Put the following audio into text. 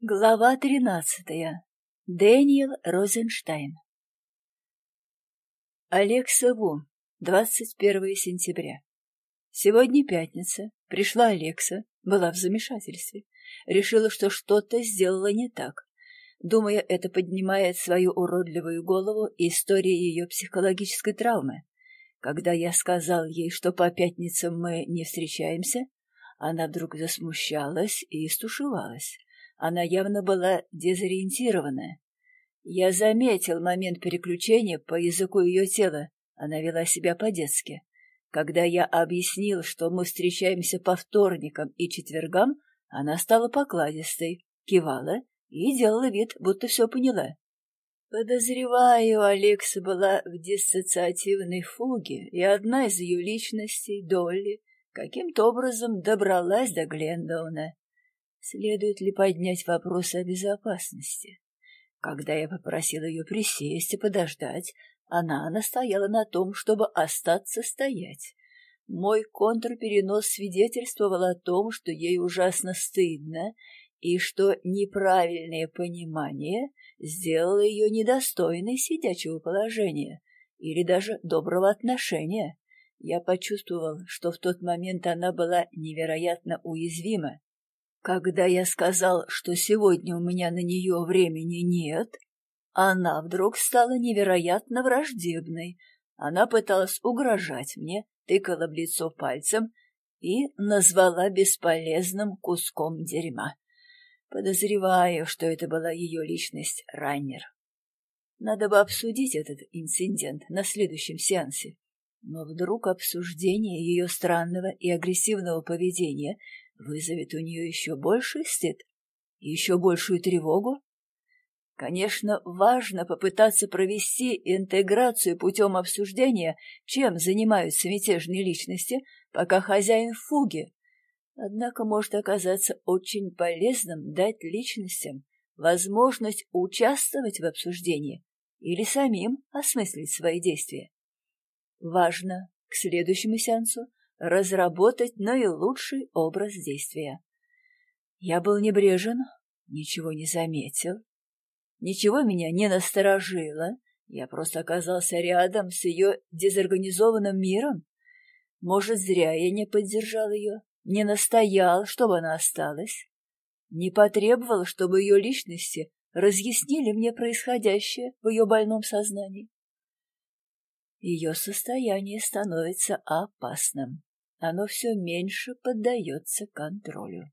Глава тринадцатая. Дэниел Розенштайн. Алекса Ву. 21 сентября. Сегодня пятница. Пришла Алекса, была в замешательстве. Решила, что что-то сделала не так. Думая, это поднимает свою уродливую голову история ее психологической травмы. Когда я сказал ей, что по пятницам мы не встречаемся, она вдруг засмущалась и стушевалась. Она явно была дезориентирована. Я заметил момент переключения по языку ее тела. Она вела себя по-детски. Когда я объяснил, что мы встречаемся по вторникам и четвергам, она стала покладистой, кивала и делала вид, будто все поняла. Подозреваю, Алекса была в диссоциативной фуге, и одна из ее личностей, Долли, каким-то образом добралась до Глендауна. Следует ли поднять вопрос о безопасности? Когда я попросил ее присесть и подождать, она настояла на том, чтобы остаться стоять. Мой контрперенос свидетельствовал о том, что ей ужасно стыдно, и что неправильное понимание сделало ее недостойной сидячего положения или даже доброго отношения. Я почувствовал, что в тот момент она была невероятно уязвима, когда я сказал, что сегодня у меня на нее времени нет, она вдруг стала невероятно враждебной. Она пыталась угрожать мне, тыкала в лицо пальцем и назвала бесполезным куском дерьма. Подозреваю, что это была ее личность Райнер. Надо бы обсудить этот инцидент на следующем сеансе. Но вдруг обсуждение ее странного и агрессивного поведения вызовет у нее еще больший стыд и еще большую тревогу. Конечно, важно попытаться провести интеграцию путем обсуждения, чем занимаются мятежные личности, пока хозяин в фуге. Однако может оказаться очень полезным дать личностям возможность участвовать в обсуждении или самим осмыслить свои действия. Важно к следующему сеансу разработать наилучший образ действия. Я был небрежен, ничего не заметил, ничего меня не насторожило, я просто оказался рядом с ее дезорганизованным миром. Может, зря я не поддержал ее, не настоял, чтобы она осталась, не потребовал, чтобы ее личности разъяснили мне происходящее в ее больном сознании. Ее состояние становится опасным оно все меньше поддается контролю.